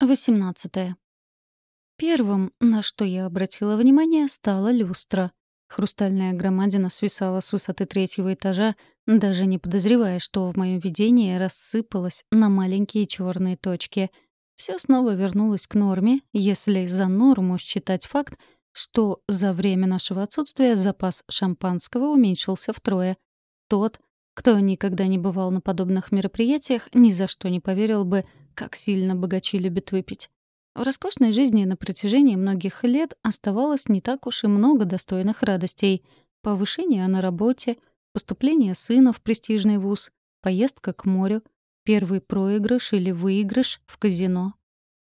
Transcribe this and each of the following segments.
18. Первым, на что я обратила внимание, стала люстра. Хрустальная громадина свисала с высоты третьего этажа, даже не подозревая, что в моем видении рассыпалась на маленькие черные точки. Все снова вернулось к норме, если за норму считать факт, что за время нашего отсутствия запас шампанского уменьшился втрое. Тот, кто никогда не бывал на подобных мероприятиях, ни за что не поверил бы, как сильно богачи любят выпить. В роскошной жизни на протяжении многих лет оставалось не так уж и много достойных радостей. Повышение на работе, поступление сына в престижный вуз, поездка к морю, первый проигрыш или выигрыш в казино.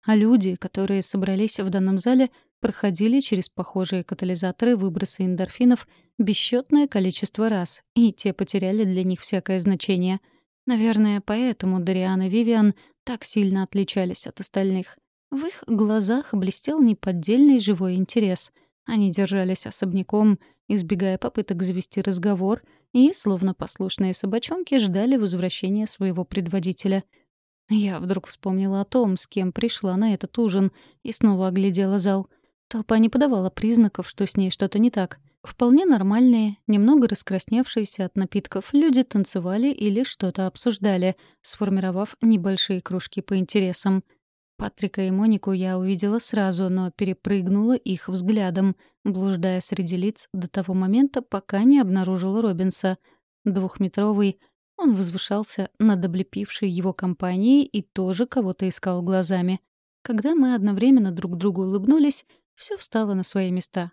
А люди, которые собрались в данном зале, проходили через похожие катализаторы выброса эндорфинов бесчетное количество раз, и те потеряли для них всякое значение. Наверное, поэтому Дариан и Вивиан так сильно отличались от остальных. В их глазах блестел неподдельный живой интерес. Они держались особняком, избегая попыток завести разговор, и, словно послушные собачонки, ждали возвращения своего предводителя. Я вдруг вспомнила о том, с кем пришла на этот ужин, и снова оглядела зал. Толпа не подавала признаков, что с ней что-то не так. Вполне нормальные, немного раскрасневшиеся от напитков люди танцевали или что-то обсуждали, сформировав небольшие кружки по интересам. Патрика и Монику я увидела сразу, но перепрыгнула их взглядом, блуждая среди лиц до того момента, пока не обнаружила Робинса. Двухметровый, он возвышался над облепившей его компанией и тоже кого-то искал глазами. Когда мы одновременно друг другу улыбнулись, все встало на свои места.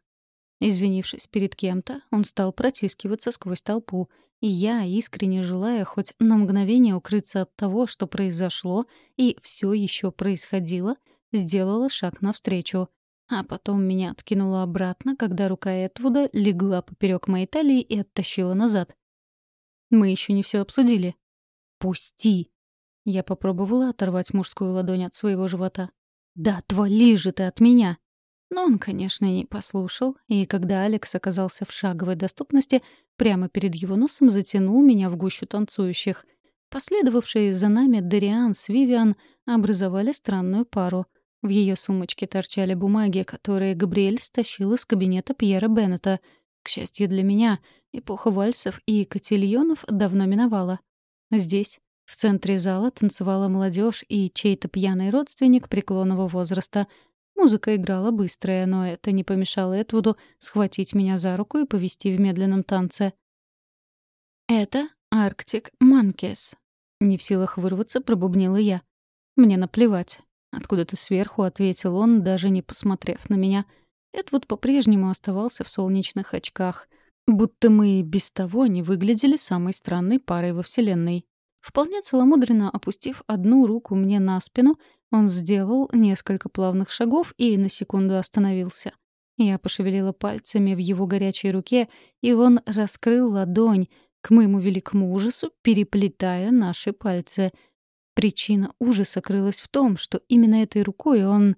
Извинившись перед кем-то, он стал протискиваться сквозь толпу, и я, искренне желая хоть на мгновение укрыться от того, что произошло и все еще происходило, сделала шаг навстречу. А потом меня откинуло обратно, когда рука Этвуда легла поперек моей талии и оттащила назад. Мы еще не все обсудили. «Пусти!» Я попробовала оторвать мужскую ладонь от своего живота. «Да отвали же ты от меня!» Но он, конечно, не послушал, и когда Алекс оказался в шаговой доступности, прямо перед его носом затянул меня в гущу танцующих. Последовавшие за нами Дариан с Вивиан образовали странную пару. В ее сумочке торчали бумаги, которые Габриэль стащил из кабинета Пьера Беннета. К счастью для меня, эпоха вальсов и котильонов давно миновала. Здесь, в центре зала, танцевала молодежь и чей-то пьяный родственник преклонного возраста — Музыка играла быстрая, но это не помешало Этвуду схватить меня за руку и повести в медленном танце. «Это Арктик Манкес», — не в силах вырваться, пробубнила я. «Мне наплевать». Откуда-то сверху ответил он, даже не посмотрев на меня. Эдвуд по-прежнему оставался в солнечных очках, будто мы и без того не выглядели самой странной парой во Вселенной. Вполне целомудренно опустив одну руку мне на спину, он сделал несколько плавных шагов и на секунду остановился. Я пошевелила пальцами в его горячей руке, и он раскрыл ладонь, к моему великому ужасу, переплетая наши пальцы. Причина ужаса крылась в том, что именно этой рукой он...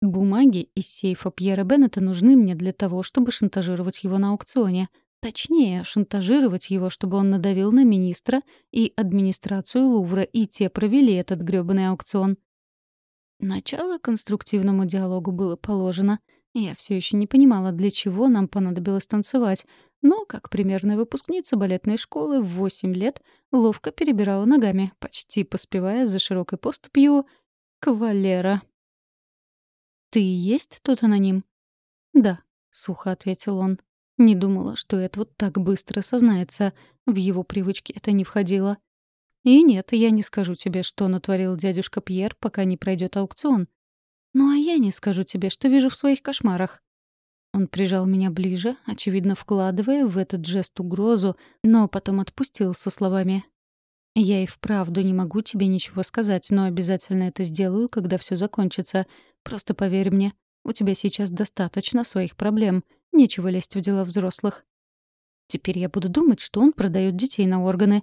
Бумаги из сейфа Пьера Беннета нужны мне для того, чтобы шантажировать его на аукционе — Точнее, шантажировать его, чтобы он надавил на министра и администрацию Лувра, и те провели этот грёбаный аукцион. Начало конструктивному диалогу было положено. Я все еще не понимала, для чего нам понадобилось танцевать, но, как примерная выпускница балетной школы в 8 лет, ловко перебирала ногами, почти поспевая за широкой поступью кавалера. «Ты есть тот аноним?» «Да», — сухо ответил он. Не думала, что это вот так быстро сознается. В его привычки это не входило. И нет, я не скажу тебе, что натворил дядюшка Пьер, пока не пройдет аукцион. Ну а я не скажу тебе, что вижу в своих кошмарах. Он прижал меня ближе, очевидно, вкладывая в этот жест угрозу, но потом отпустил со словами. «Я и вправду не могу тебе ничего сказать, но обязательно это сделаю, когда все закончится. Просто поверь мне, у тебя сейчас достаточно своих проблем. Нечего лезть в дела взрослых. Теперь я буду думать, что он продает детей на органы.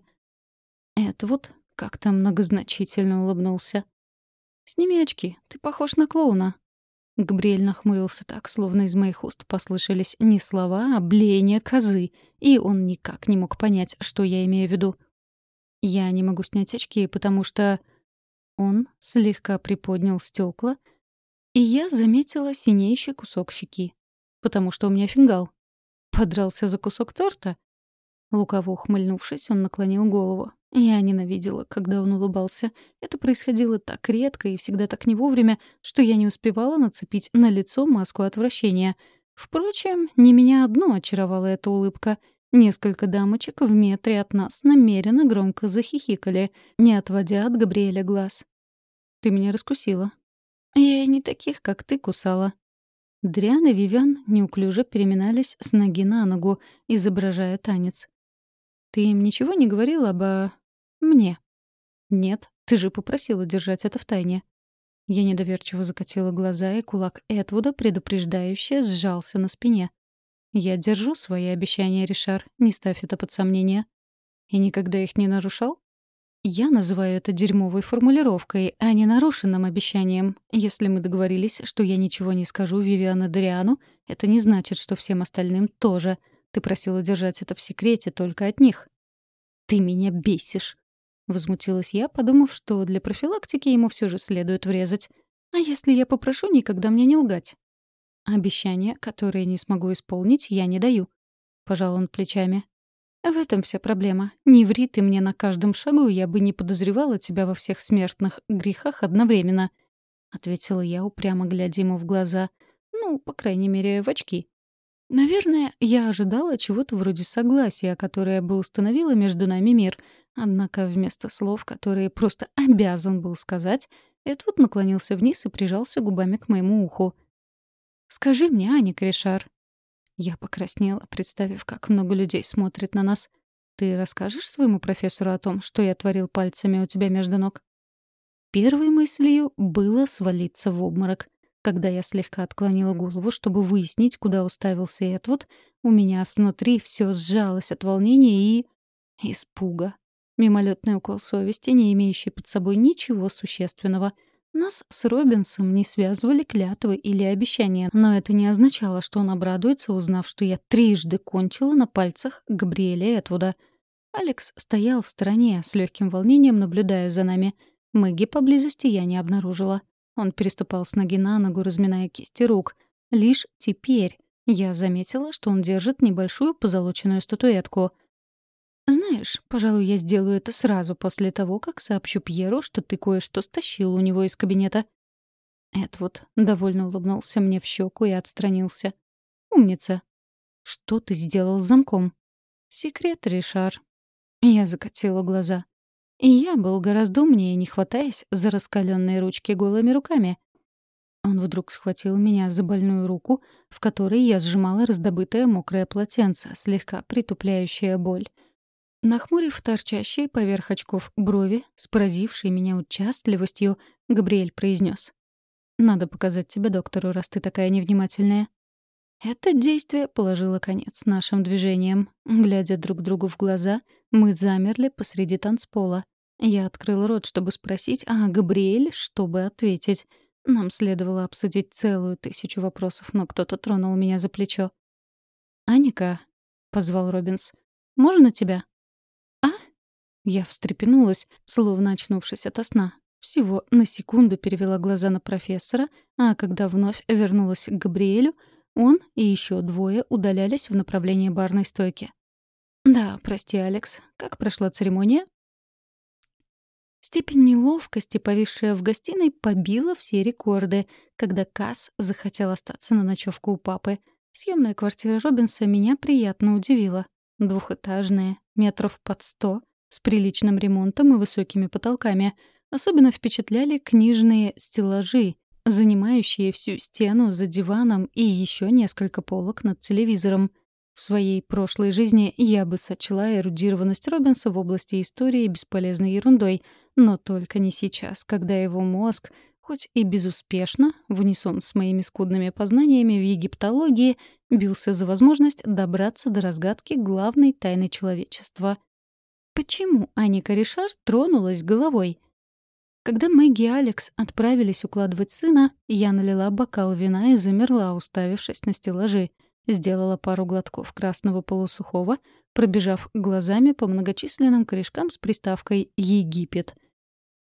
Это вот как-то многозначительно улыбнулся. «Сними очки, ты похож на клоуна». Габриэль нахмурился так, словно из моих уст послышались не слова, а блеяние козы, и он никак не мог понять, что я имею в виду. «Я не могу снять очки, потому что...» Он слегка приподнял стекла, и я заметила синеющий кусок щеки. Потому что у меня фингал. Подрался за кусок торта? Лукаво ухмыльнувшись, он наклонил голову. Я ненавидела, когда он улыбался. Это происходило так редко и всегда так не вовремя, что я не успевала нацепить на лицо маску отвращения. Впрочем, не меня одну очаровала эта улыбка. Несколько дамочек в метре от нас намеренно громко захихикали, не отводя от Габриэля глаз. «Ты меня раскусила». «Я и не таких, как ты, кусала». Дриан и Вивян неуклюже переминались с ноги на ногу, изображая танец. «Ты им ничего не говорила об... мне?» «Нет, ты же попросила держать это в тайне». Я недоверчиво закатила глаза, и кулак Этвуда предупреждающе сжался на спине. «Я держу свои обещания, Ришар, не ставь это под сомнение». «И никогда их не нарушал?» Я называю это дерьмовой формулировкой, а не нарушенным обещанием. Если мы договорились, что я ничего не скажу Вивиану Дориану, это не значит, что всем остальным тоже — ты просила держать это в секрете только от них. Ты меня бесишь. Возмутилась я, подумав, что для профилактики ему все же следует врезать. А если я попрошу никогда мне не лгать? Обещания, которые не смогу исполнить, я не даю. Пожал он плечами. В этом вся проблема. Не ври ты мне на каждом шагу, я бы не подозревала тебя во всех смертных грехах одновременно. Ответила я, упрямо глядя ему в глаза. Ну, по крайней мере, в очки. Наверное, я ожидала чего-то вроде согласия, которое бы установило между нами мир. Однако вместо слов, которые просто обязан был сказать, Эдвуд наклонился вниз и прижался губами к моему уху. «Скажи мне, Аня Кришар». Я покраснела, представив, как много людей смотрит на нас. «Ты расскажешь своему профессору о том, что я творил пальцами у тебя между ног?» Первой мыслью было свалиться в обморок. Когда я слегка отклонила голову, чтобы выяснить, куда уставился Эдвуд, у меня внутри все сжалось от волнения и... испуга. Мимолетный укол совести, не имеющий под собой ничего существенного. Нас с Робинсом не связывали клятвы или обещания, но это не означало, что он обрадуется, узнав, что я трижды кончила на пальцах Габриэля Этвуда. Алекс стоял в стороне, с легким волнением наблюдая за нами. Мэгги поблизости я не обнаружила. Он переступал с ноги на ногу, разминая кисти рук. Лишь теперь я заметила, что он держит небольшую позолоченную статуэтку. «Знаешь, пожалуй, я сделаю это сразу после того, как сообщу Пьеру, что ты кое-что стащил у него из кабинета». Эдвуд довольно улыбнулся мне в щеку и отстранился. «Умница. Что ты сделал с замком?» «Секрет, Ришар». Я закатила глаза. И я был гораздо умнее, не хватаясь за раскаленные ручки голыми руками. Он вдруг схватил меня за больную руку, в которой я сжимала раздобытое мокрое полотенце, слегка притупляющее боль. Нахмурив торчащие поверх очков брови, с поразившей меня участливостью, Габриэль произнес: «Надо показать тебе доктору, раз ты такая невнимательная». Это действие положило конец нашим движениям. Глядя друг другу в глаза, мы замерли посреди танцпола. Я открыл рот, чтобы спросить, а Габриэль, чтобы ответить. Нам следовало обсудить целую тысячу вопросов, но кто-то тронул меня за плечо. «Аника», — позвал Робинс, — «можно тебя?» Я встрепенулась, словно очнувшись ото сна. Всего на секунду перевела глаза на профессора, а когда вновь вернулась к Габриэлю, он и еще двое удалялись в направлении барной стойки. «Да, прости, Алекс. Как прошла церемония?» Степень неловкости, повисшая в гостиной, побила все рекорды, когда Касс захотел остаться на ночевку у папы. Съемная квартира Робинса меня приятно удивила. Двухэтажная, метров под сто, с приличным ремонтом и высокими потолками. Особенно впечатляли книжные стеллажи, занимающие всю стену за диваном и еще несколько полок над телевизором — в своей прошлой жизни я бы сочла эрудированность Робинса в области истории бесполезной ерундой, но только не сейчас, когда его мозг, хоть и безуспешно, в унисон с моими скудными познаниями в египтологии, бился за возможность добраться до разгадки главной тайны человечества. Почему Аника Ришар тронулась головой? Когда Мэгги и Алекс отправились укладывать сына, я налила бокал вина и замерла, уставившись на стеллажи — Сделала пару глотков красного полусухого, пробежав глазами по многочисленным корешкам с приставкой «Египет».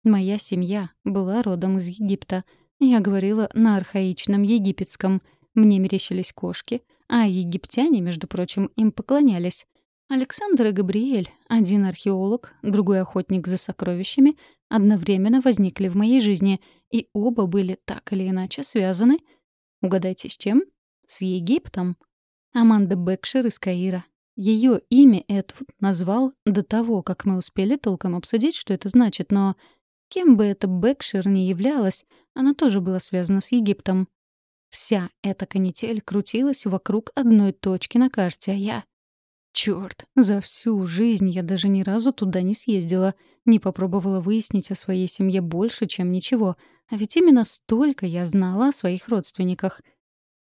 Моя семья была родом из Египта. Я говорила на архаичном египетском. Мне мерещились кошки, а египтяне, между прочим, им поклонялись. Александр и Габриэль, один археолог, другой охотник за сокровищами, одновременно возникли в моей жизни, и оба были так или иначе связаны. Угадайте, с чем? С Египтом. Аманда Бекшер из Каира. Ее имя Эдвуд назвал до того, как мы успели толком обсудить, что это значит, но кем бы эта Бекшир ни являлась, она тоже была связана с Египтом. Вся эта канитель крутилась вокруг одной точки на карте, а я... Чёрт, за всю жизнь я даже ни разу туда не съездила, не попробовала выяснить о своей семье больше, чем ничего, а ведь именно столько я знала о своих родственниках.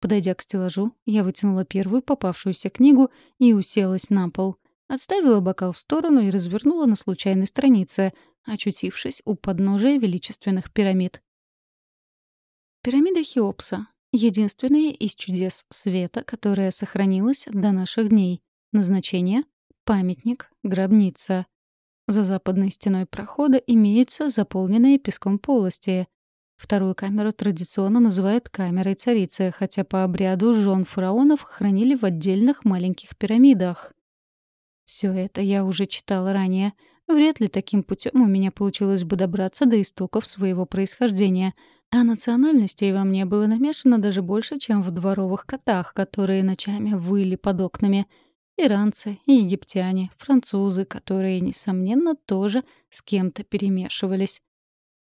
Подойдя к стеллажу, я вытянула первую попавшуюся книгу и уселась на пол. Отставила бокал в сторону и развернула на случайной странице, очутившись у подножия величественных пирамид. Пирамида Хеопса — единственная из чудес света, которая сохранилась до наших дней. Назначение — памятник, гробница. За западной стеной прохода имеются заполненные песком полости. Вторую камеру традиционно называют камерой царицы, хотя по обряду жен фараонов хранили в отдельных маленьких пирамидах. Все это я уже читала ранее — Вряд ли таким путем у меня получилось бы добраться до истоков своего происхождения. А национальностей во мне было намешано даже больше, чем в дворовых котах, которые ночами выли под окнами. Иранцы, египтяне, французы, которые, несомненно, тоже с кем-то перемешивались.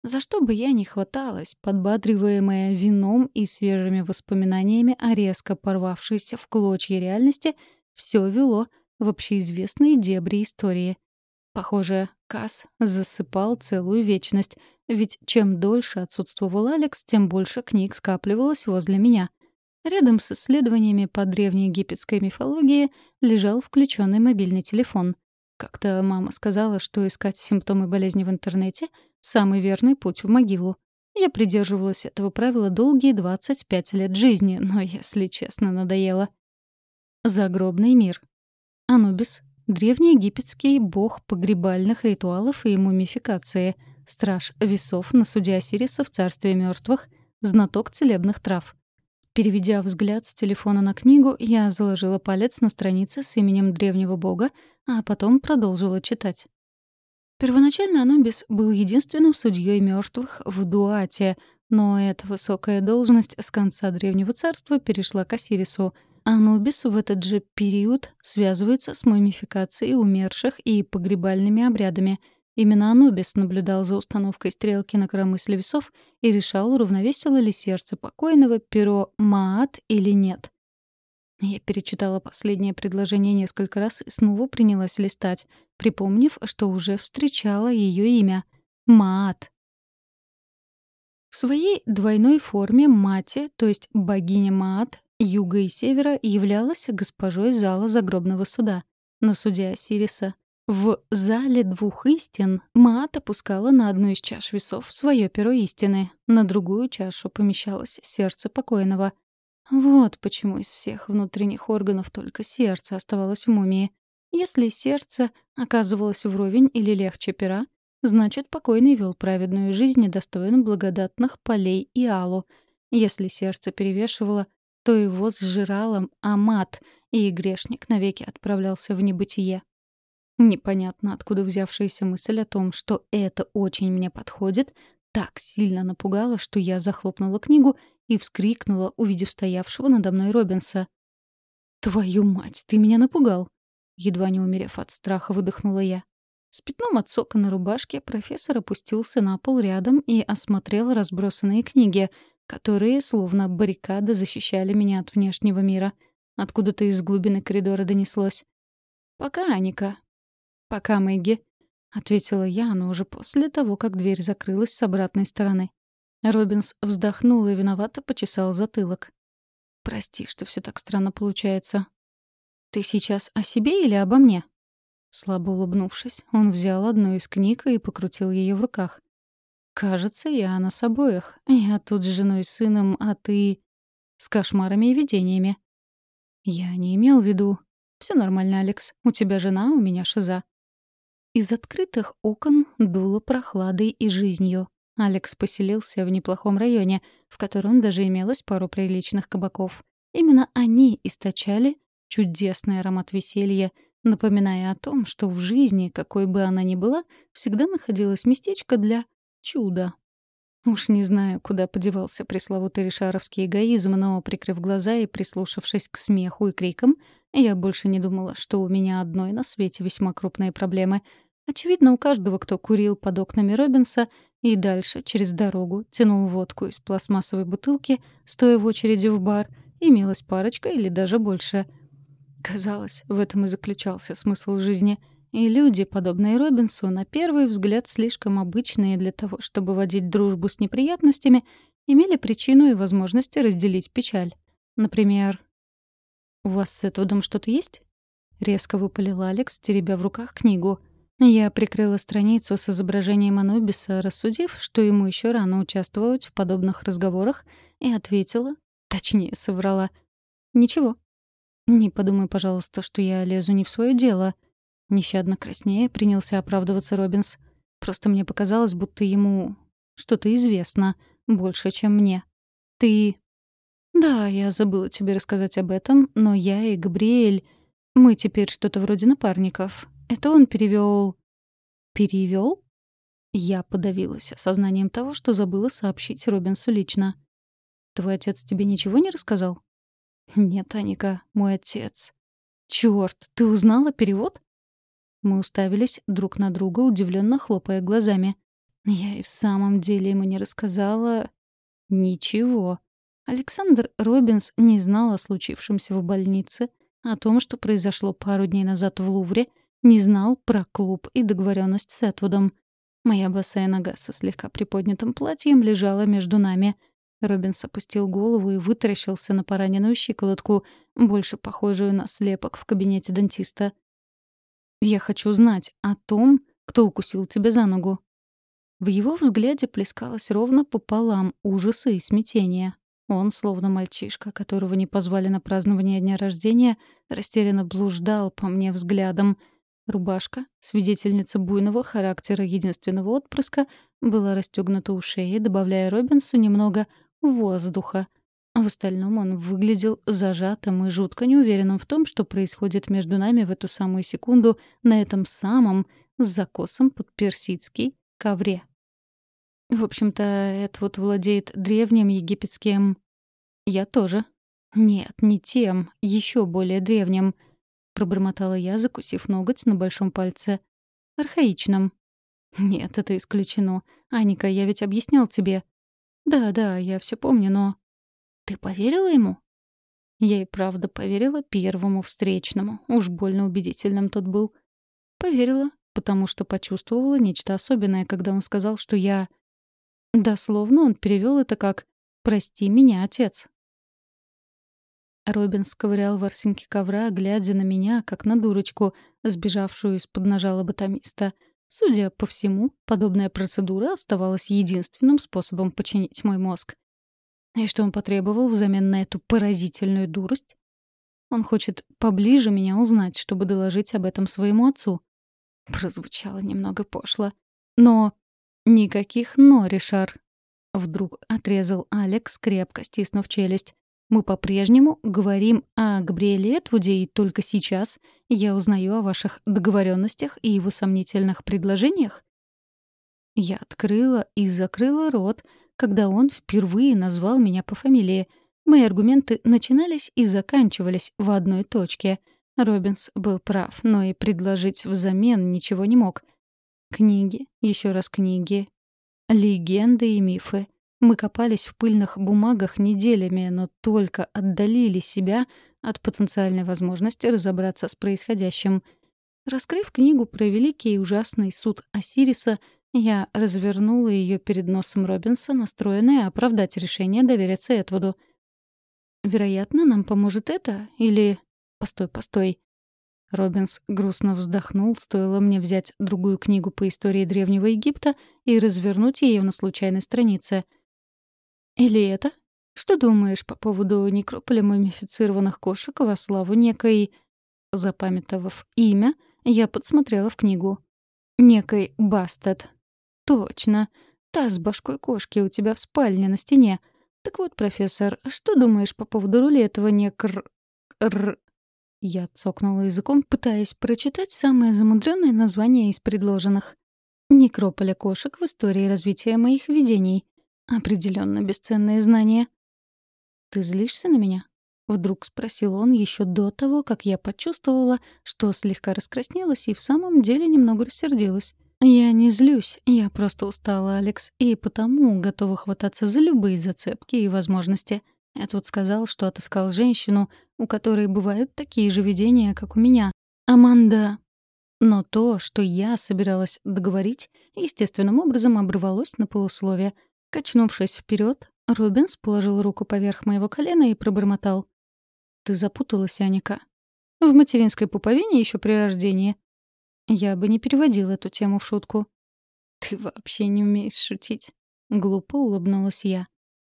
За что бы я ни хваталась, подбадриваемая вином и свежими воспоминаниями о резко порвавшейся в клочья реальности, все вело в общеизвестные дебри истории — Похоже, Касс засыпал целую вечность, ведь чем дольше отсутствовал Алекс, тем больше книг скапливалось возле меня. Рядом с исследованиями по древнеегипетской мифологии лежал включенный мобильный телефон. Как-то мама сказала, что искать симптомы болезни в интернете — самый верный путь в могилу. Я придерживалась этого правила долгие 25 лет жизни, но, если честно, надоело. Загробный мир. Анубис Древнеегипетский бог погребальных ритуалов и мумификации, страж весов на суде Осириса в царстве мертвых, знаток целебных трав. Переведя взгляд с телефона на книгу, я заложила палец на странице с именем древнего бога, а потом продолжила читать. Первоначально Анубис был единственным судьей мертвых в Дуате, но эта высокая должность с конца Древнего царства перешла к Осирису — Анубис в этот же период связывается с мумификацией умерших и погребальными обрядами. Именно Анубис наблюдал за установкой стрелки на коромысле весов и решал, уравновесило ли сердце покойного перо Маат или нет. Я перечитала последнее предложение несколько раз и снова принялась листать, припомнив, что уже встречала ее имя — Маат. В своей двойной форме мати, то есть богиня Маат, юга и севера являлась госпожой зала загробного суда. На суде Осириса в «Зале двух истин» Маат опускала на одну из чаш весов свое перо истины, на другую чашу помещалось сердце покойного. Вот почему из всех внутренних органов только сердце оставалось в мумии. Если сердце оказывалось вровень или легче пера, значит, покойный вел праведную жизнь, недостойно благодатных полей и алу. Если сердце перевешивало, то его сжирало амат, и грешник навеки отправлялся в небытие. Непонятно, откуда взявшаяся мысль о том, что это очень мне подходит, так сильно напугала, что я захлопнула книгу и вскрикнула, увидев стоявшего надо мной Робинса. «Твою мать, ты меня напугал!» Едва не умерев от страха, выдохнула я. С пятном от сока на рубашке профессор опустился на пол рядом и осмотрел разбросанные книги, которые, словно баррикады, защищали меня от внешнего мира. Откуда-то из глубины коридора донеслось. «Пока, Аника». «Пока, Мэгги», — ответила я, но уже после того, как дверь закрылась с обратной стороны. Робинс вздохнул и виновато почесал затылок. «Прости, что все так странно получается». «Ты сейчас о себе или обо мне?» Слабо улыбнувшись, он взял одну из книг и покрутил ее в руках. «Кажется, я о нас обоих. Я тут с женой и сыном, а ты...» «С кошмарами и видениями». «Я не имел в виду...» Все нормально, Алекс. У тебя жена, у меня шиза». Из открытых окон дуло прохладой и жизнью. Алекс поселился в неплохом районе, в котором даже имелось пару приличных кабаков. Именно они источали чудесный аромат веселья, напоминая о том, что в жизни, какой бы она ни была, всегда находилось местечко для чуда. Уж не знаю, куда подевался пресловутый ришаровский эгоизм, но, прикрыв глаза и прислушавшись к смеху и крикам, я больше не думала, что у меня одной на свете весьма крупные проблемы. Очевидно, у каждого, кто курил под окнами Робинса и дальше, через дорогу, тянул водку из пластмассовой бутылки, стоя в очереди в бар, имелась парочка или даже больше. Казалось, в этом и заключался смысл жизни — и люди, подобные Робинсу, на первый взгляд слишком обычные для того, чтобы водить дружбу с неприятностями, имели причину и возможность разделить печаль. Например, «У вас с Этвудом что-то есть?» Резко выпалил Алекс, теребя в руках книгу. Я прикрыла страницу с изображением Анубиса, рассудив, что ему еще рано участвовать в подобных разговорах, и ответила, точнее, соврала. «Ничего». «Не подумай, пожалуйста, что я лезу не в свое дело», — Нещадно краснее принялся оправдываться Робинс. Просто мне показалось, будто ему что-то известно, больше, чем мне. Ты... Да, я забыла тебе рассказать об этом, но я и Габриэль... Мы теперь что-то вроде напарников. Это он перевел. Перевел? Я подавилась осознанием того, что забыла сообщить Робинсу лично. «Твой отец тебе ничего не рассказал?» «Нет, Аника, мой отец». «Чёрт, ты узнала перевод?» Мы уставились друг на друга, удивленно хлопая глазами. Я и в самом деле ему не рассказала... Ничего. Александр Робинс не знал о случившемся в больнице, о том, что произошло пару дней назад в Лувре, не знал про клуб и договоренность с Этвудом. Моя босая нога со слегка приподнятым платьем лежала между нами. Робинс опустил голову и вытаращился на пораненную щиколотку, больше похожую на слепок в кабинете дантиста. Я хочу знать о том, кто укусил тебя за ногу». В его взгляде плескалось ровно пополам ужаса и смятения. Он, словно мальчишка, которого не позвали на празднование дня рождения, растерянно блуждал по мне взглядом. Рубашка, свидетельница буйного характера единственного отпрыска, была расстегнута у шеи, добавляя Робинсу немного воздуха, в остальном он выглядел зажатым и жутко неуверенным в том, что происходит между нами в эту самую секунду на этом самом, с закосом под персидский, ковре. В общем-то, это вот владеет древним египетским... Я тоже. Нет, не тем, еще более древним. Пробормотала я, закусив ноготь на большом пальце. Архаичным. Нет, это исключено. Аника, я ведь объяснял тебе. Да-да, я все помню, но... Ты поверила ему? Я и правда поверила первому встречному. Уж больно убедительным тот был. Поверила, потому что почувствовала нечто особенное, когда он сказал, что я... Дословно он перевел это как «Прости меня, отец». Робин сковырял ворсинки ковра, глядя на меня, как на дурочку, сбежавшую из-под ножа лоботомиста. Судя по всему, подобная процедура оставалась единственным способом починить мой мозг. И что он потребовал взамен на эту поразительную дурость? Он хочет поближе меня узнать, чтобы доложить об этом своему отцу. Прозвучало немного пошло. Но... Никаких «но», Ришар. Вдруг отрезал Алекс, крепко стиснув челюсть. Мы по-прежнему говорим о Габриэле Этвуде, и только сейчас я узнаю о ваших договоренностях и его сомнительных предложениях? Я открыла и закрыла рот, когда он впервые назвал меня по фамилии. Мои аргументы начинались и заканчивались в одной точке. Робинс был прав, но и предложить взамен ничего не мог. Книги, еще раз книги, легенды и мифы. Мы копались в пыльных бумагах неделями, но только отдалили себя от потенциальной возможности разобраться с происходящим. Раскрыв книгу про великий и ужасный суд Осириса — я развернула ее перед носом Робинса, настроенная оправдать решение довериться Этвуду. «Вероятно, нам поможет это? Или...» «Постой, постой». Робинс грустно вздохнул, стоило мне взять другую книгу по истории Древнего Египта и развернуть ее на случайной странице. «Или это? Что думаешь по поводу некрополя мумифицированных кошек во славу некой...» Запамятовав имя, я подсмотрела в книгу. некой Бастет. Точно. Та с башкой кошки у тебя в спальне на стене. Так вот, профессор, что думаешь по поводу роли этого некр... Р... Я цокнула языком, пытаясь прочитать самое замудренное название из предложенных. Некрополя кошек в истории развития моих видений. Определенно бесценные знания. «Ты злишься на меня?» — вдруг спросил он еще до того, как я почувствовала, что слегка раскраснелась и в самом деле немного рассердилась. «Я не злюсь, я просто устала, Алекс, и потому готова хвататься за любые зацепки и возможности. Я тут сказал, что отыскал женщину, у которой бывают такие же видения, как у меня. Аманда...» Но то, что я собиралась договорить, естественным образом оборвалось на полусловие. Качнувшись вперед, Робинс положил руку поверх моего колена и пробормотал. «Ты запуталась, Аника. В материнской пуповине еще при рождении. Я бы не переводил эту тему в шутку. «Ты вообще не умеешь шутить», — глупо улыбнулась я.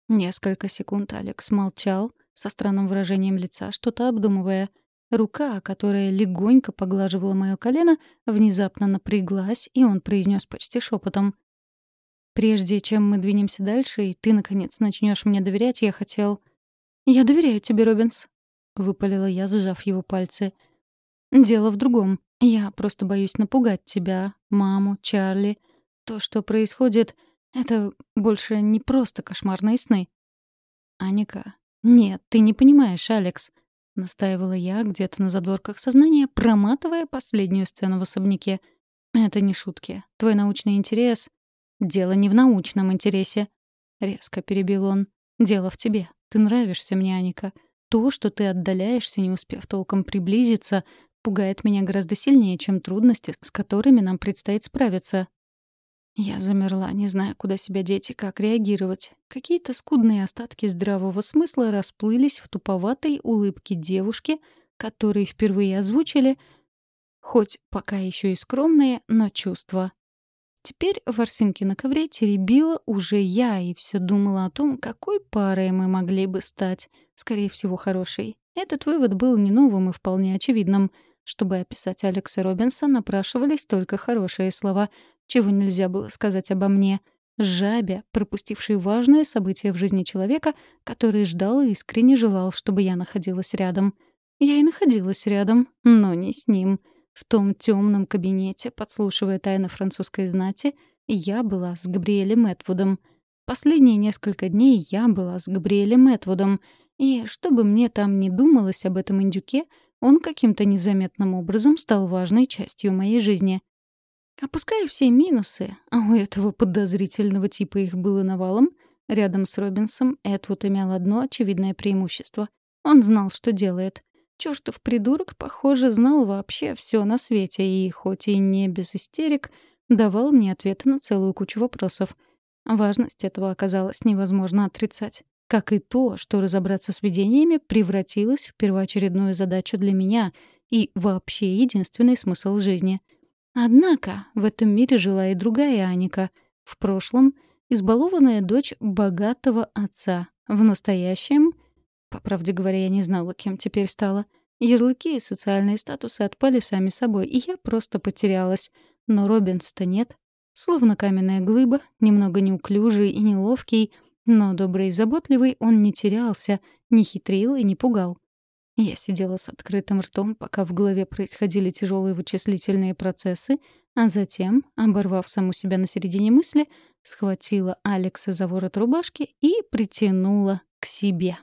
Несколько секунд Алекс молчал, со странным выражением лица, что-то обдумывая. Рука, которая легонько поглаживала мое колено, внезапно напряглась, и он произнес почти шепотом. «Прежде чем мы двинемся дальше, и ты, наконец, начнешь мне доверять, я хотел...» «Я доверяю тебе, Робинс», — выпалила я, сжав его пальцы. «Дело в другом. Я просто боюсь напугать тебя, маму, Чарли. То, что происходит, это больше не просто кошмарные сны. Аника, нет, ты не понимаешь, Алекс. Настаивала я где-то на задворках сознания, проматывая последнюю сцену в особняке. Это не шутки. Твой научный интерес... Дело не в научном интересе. Резко перебил он. Дело в тебе. Ты нравишься мне, Аника. То, что ты отдаляешься, не успев толком приблизиться, пугает меня гораздо сильнее, чем трудности, с которыми нам предстоит справиться. Я замерла, не зная, куда себя деть и как реагировать. Какие-то скудные остатки здравого смысла расплылись в туповатой улыбке девушки, которые впервые озвучили, хоть пока еще и скромные, но чувства. Теперь ворсинки на ковре теребила уже я и все думала о том, какой парой мы могли бы стать, скорее всего, хорошей. Этот вывод был не новым и вполне очевидным — чтобы описать Алекса Робинса, напрашивались только хорошие слова, чего нельзя было сказать обо мне. Жабе, пропустившей важное событие в жизни человека, который ждал и искренне желал, чтобы я находилась рядом. Я и находилась рядом, но не с ним. В том темном кабинете, подслушивая тайны французской знати, я была с Габриэлем Этвудом. Последние несколько дней я была с Габриэлем Этвудом, и чтобы мне там не думалось об этом индюке — он каким-то незаметным образом стал важной частью моей жизни. Опуская все минусы, а у этого подозрительного типа их было навалом, рядом с Робинсом Эдвуд имел одно очевидное преимущество. Он знал, что делает. Чёртов придурок, похоже, знал вообще все на свете и, хоть и не без истерик, давал мне ответы на целую кучу вопросов. Важность этого оказалось невозможно отрицать как и то, что разобраться с видениями превратилось в первоочередную задачу для меня и вообще единственный смысл жизни. Однако в этом мире жила и другая Аника. В прошлом — избалованная дочь богатого отца. В настоящем... По правде говоря, я не знала, кем теперь стала. Ярлыки и социальные статусы отпали сами собой, и я просто потерялась. Но Робинс-то нет. Словно каменная глыба, немного неуклюжий и неловкий — но добрый и заботливый он не терялся, не хитрил и не пугал. Я сидела с открытым ртом, пока в голове происходили тяжелые вычислительные процессы, а затем, оборвав саму себя на середине мысли, схватила Алекса за ворот рубашки и притянула к себе.